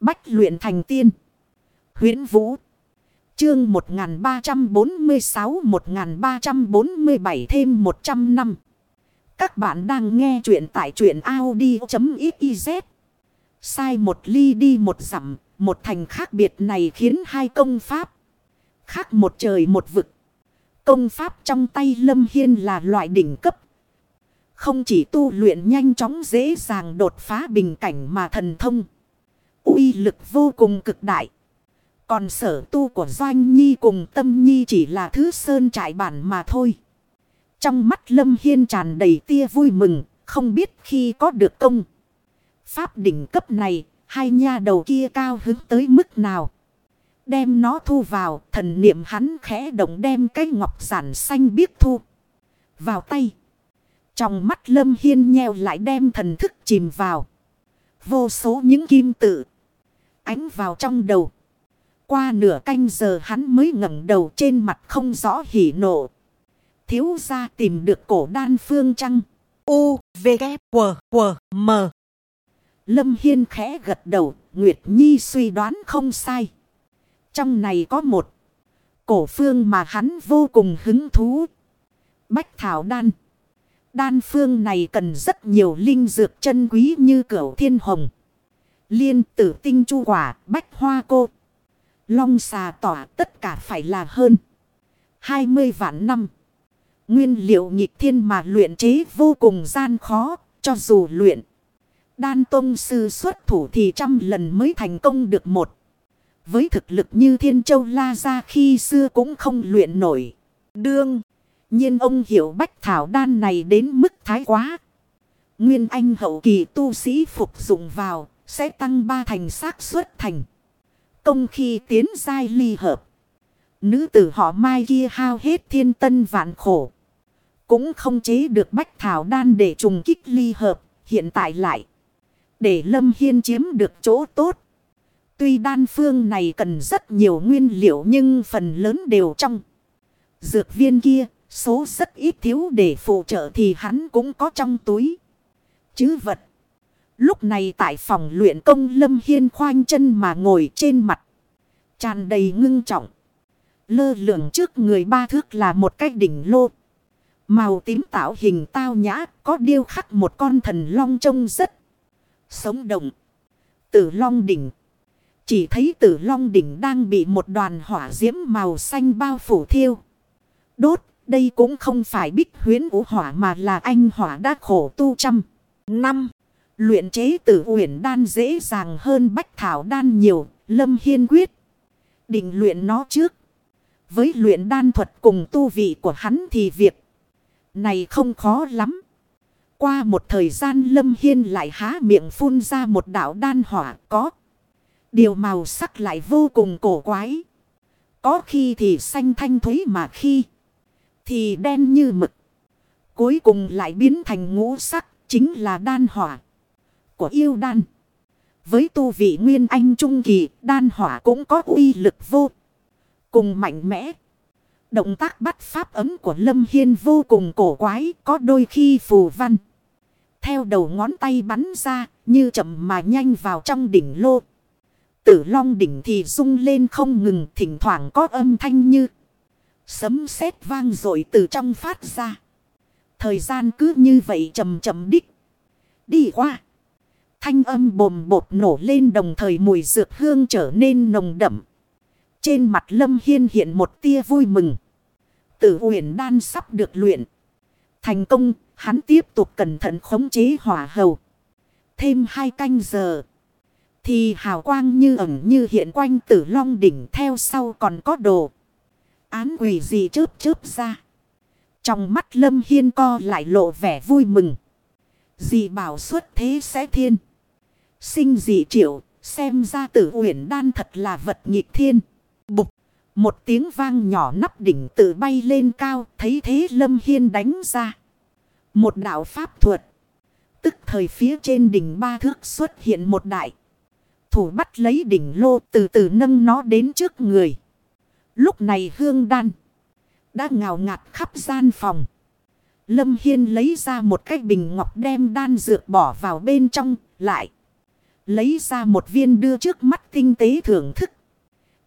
Bách luyện thành tiên. huyễn Vũ. Chương 1346-1347 thêm 100 năm. Các bạn đang nghe truyện tại truyện Audi.xyz. Sai một ly đi một dặm, một thành khác biệt này khiến hai công pháp. Khác một trời một vực. Công pháp trong tay Lâm Hiên là loại đỉnh cấp. Không chỉ tu luyện nhanh chóng dễ dàng đột phá bình cảnh mà thần thông uy lực vô cùng cực đại. Còn sở tu của Doanh Nhi cùng Tâm Nhi chỉ là thứ sơn trại bản mà thôi. Trong mắt Lâm Hiên tràn đầy tia vui mừng, không biết khi có được công. Pháp đỉnh cấp này, hai nha đầu kia cao hứng tới mức nào. Đem nó thu vào, thần niệm hắn khẽ động đem cái ngọc giản xanh biết thu. Vào tay. Trong mắt Lâm Hiên nheo lại đem thần thức chìm vào. Vô số những kim tự. Ánh vào trong đầu. Qua nửa canh giờ hắn mới ngẩng đầu trên mặt không rõ hỉ nộ. Thiếu ra tìm được cổ đan phương trăng. U, V, K, W, W, M. Lâm Hiên khẽ gật đầu. Nguyệt Nhi suy đoán không sai. Trong này có một cổ phương mà hắn vô cùng hứng thú. Bách Thảo Đan. Đan phương này cần rất nhiều linh dược chân quý như cửu thiên hồng. Liên tử tinh chu quả, bách hoa cô. Long xà tỏa tất cả phải là hơn. 20 vạn năm. Nguyên liệu nhịp thiên mà luyện chế vô cùng gian khó, cho dù luyện. Đan tông sư xuất thủ thì trăm lần mới thành công được một. Với thực lực như thiên châu la ra khi xưa cũng không luyện nổi. Đương nhiên ông hiểu bách thảo đan này đến mức thái quá. Nguyên anh hậu kỳ tu sĩ phục dụng vào sẽ tăng ba thành xác suất thành. Công khi tiến giai ly hợp. Nữ tử họ mai kia hao hết thiên tân vạn khổ. Cũng không chế được bách thảo đan để trùng kích ly hợp. Hiện tại lại. Để Lâm Hiên chiếm được chỗ tốt. Tuy đan phương này cần rất nhiều nguyên liệu nhưng phần lớn đều trong. Dược viên kia, Số rất ít thiếu để phụ trợ thì hắn cũng có trong túi. Chứ vật. Lúc này tại phòng luyện công Lâm Hiên khoanh chân mà ngồi trên mặt. Tràn đầy ngưng trọng. Lơ lượng trước người ba thước là một cái đỉnh lô. Màu tím tạo hình tao nhã, có điêu khắc một con thần long trông rất sống động. Tử long đỉnh. Chỉ thấy tử long đỉnh đang bị một đoàn hỏa diễm màu xanh bao phủ thiêu. Đốt, đây cũng không phải bích huyến vũ hỏa mà là anh hỏa đã khổ tu trăm năm. Luyện chế tử uyển đan dễ dàng hơn bách thảo đan nhiều. Lâm Hiên quyết. Định luyện nó trước. Với luyện đan thuật cùng tu vị của hắn thì việc này không khó lắm. Qua một thời gian Lâm Hiên lại há miệng phun ra một đạo đan hỏa có. Điều màu sắc lại vô cùng cổ quái. Có khi thì xanh thanh thúy mà khi thì đen như mực. Cuối cùng lại biến thành ngũ sắc, chính là đan hỏa của yêu đan. Với tu vị nguyên anh trung kỳ, đan hỏa cũng có uy lực vô cùng mạnh mẽ. Động tác bắt pháp ấm của Lâm Hiên vô cùng cổ quái, có đôi khi phù văn. Theo đầu ngón tay bắn ra, như chậm mà nhanh vào trong đỉnh lô. Tử long đỉnh thì rung lên không ngừng, thỉnh thoảng có âm thanh như Sấm sét vang dội từ trong phát ra. Thời gian cứ như vậy chậm chậm đích. Đi qua. Thanh âm bồm bột nổ lên đồng thời mùi dược hương trở nên nồng đậm. Trên mặt Lâm Hiên hiện một tia vui mừng. Tử huyền đan sắp được luyện. Thành công, hắn tiếp tục cẩn thận khống chế hỏa hầu. Thêm hai canh giờ. Thì hào quang như ẩn như hiện quanh tử long đỉnh theo sau còn có đồ án quỷ gì chớp chớp ra. Trong mắt Lâm Hiên co lại lộ vẻ vui mừng. Dì bảo xuất thế sẽ thiên. Sinh dị triệu, xem ra tử uyển đan thật là vật nghịch thiên. Bục, một tiếng vang nhỏ nắp đỉnh tự bay lên cao, thấy thế Lâm Hiên đánh ra. Một đạo pháp thuật. Tức thời phía trên đỉnh ba thước xuất hiện một đại. Thủ bắt lấy đỉnh lô từ từ nâng nó đến trước người. Lúc này hương đan. Đã ngào ngạt khắp gian phòng. Lâm Hiên lấy ra một cái bình ngọc đem đan dược bỏ vào bên trong. Lại. Lấy ra một viên đưa trước mắt tinh tế thưởng thức.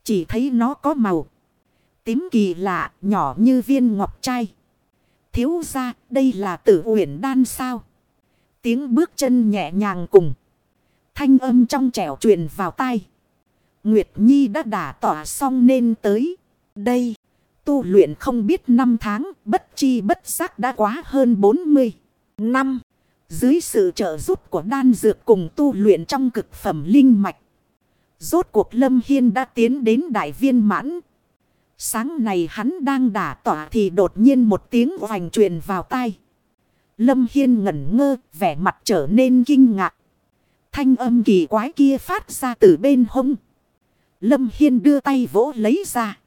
Chỉ thấy nó có màu. Tím kỳ lạ, nhỏ như viên ngọc trai. Thiếu ra, đây là tử uyển đan sao? Tiếng bước chân nhẹ nhàng cùng. Thanh âm trong trẻo truyền vào tai. Nguyệt Nhi đã đả tỏa xong nên tới. Đây, tu luyện không biết năm tháng, bất chi bất giác đã quá hơn 40 năm. Dưới sự trợ giúp của đan dược cùng tu luyện trong cực phẩm linh mạch. Rốt cuộc Lâm Hiên đã tiến đến đại viên mãn. Sáng này hắn đang đả tỏa thì đột nhiên một tiếng hoành truyền vào tai. Lâm Hiên ngẩn ngơ, vẻ mặt trở nên kinh ngạc. Thanh âm kỳ quái kia phát ra từ bên hông. Lâm Hiên đưa tay vỗ lấy ra.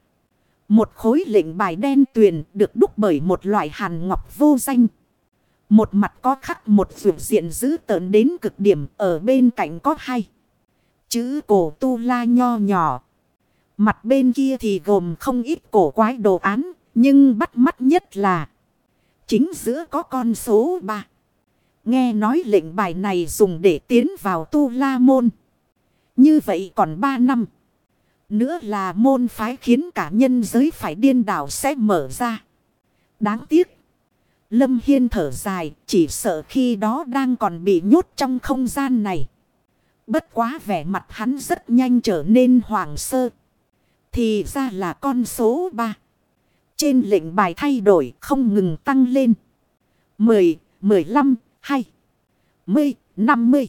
Một khối lệnh bài đen tuyền được đúc bởi một loại hàn ngọc vô danh. Một mặt có khắc một vượt diện dữ tợn đến cực điểm, ở bên cạnh có hai. Chữ cổ tu la nho nhỏ. Mặt bên kia thì gồm không ít cổ quái đồ án. Nhưng bắt mắt nhất là. Chính giữa có con số 3. Nghe nói lệnh bài này dùng để tiến vào tu la môn. Như vậy còn 3 năm. Nữa là môn phái khiến cả nhân giới phải điên đảo sẽ mở ra. Đáng tiếc. Lâm Hiên thở dài, chỉ sợ khi đó đang còn bị nhốt trong không gian này. Bất quá vẻ mặt hắn rất nhanh trở nên hoàng sơ. Thì ra là con số 3. Trên lệnh bài thay đổi không ngừng tăng lên. 10, 15, 2, 10, 50.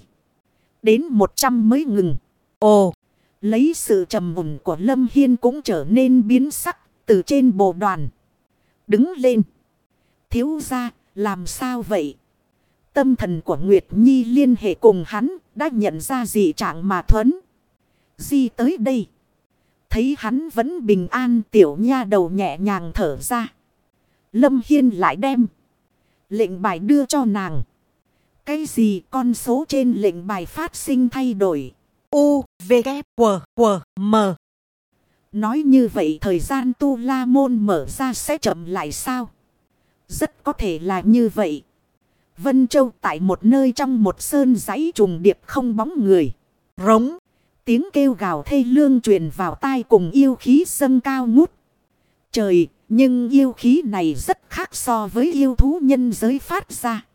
Đến 100 mới ngừng. Ồ! Lấy sự trầm mùn của Lâm Hiên cũng trở nên biến sắc từ trên bộ đoàn. Đứng lên. Thiếu ra, làm sao vậy? Tâm thần của Nguyệt Nhi liên hệ cùng hắn, đã nhận ra dị trạng mà thuấn. Di tới đây. Thấy hắn vẫn bình an tiểu nha đầu nhẹ nhàng thở ra. Lâm Hiên lại đem. Lệnh bài đưa cho nàng. Cái gì con số trên lệnh bài phát sinh thay đổi. U, V, K, W, W, M. Nói như vậy thời gian tu la môn mở ra sẽ chậm lại sao? Rất có thể là như vậy. Vân Châu tại một nơi trong một sơn giấy trùng điệp không bóng người. Rống. Tiếng kêu gào thê lương truyền vào tai cùng yêu khí sân cao ngút. Trời, nhưng yêu khí này rất khác so với yêu thú nhân giới phát ra.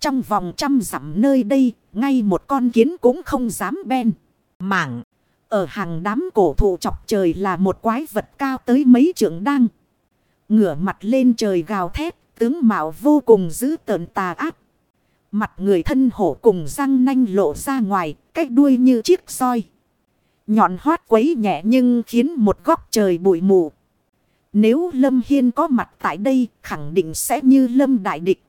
Trong vòng trăm dặm nơi đây, ngay một con kiến cũng không dám ben. Mảng, ở hàng đám cổ thụ chọc trời là một quái vật cao tới mấy trượng đăng. Ngửa mặt lên trời gào thét, tướng mạo vô cùng dữ tợn tà ác. Mặt người thân hổ cùng răng nanh lộ ra ngoài, cái đuôi như chiếc soi. Nhọn hoát quấy nhẹ nhưng khiến một góc trời bụi mù. Nếu Lâm Hiên có mặt tại đây, khẳng định sẽ như Lâm Đại Địch.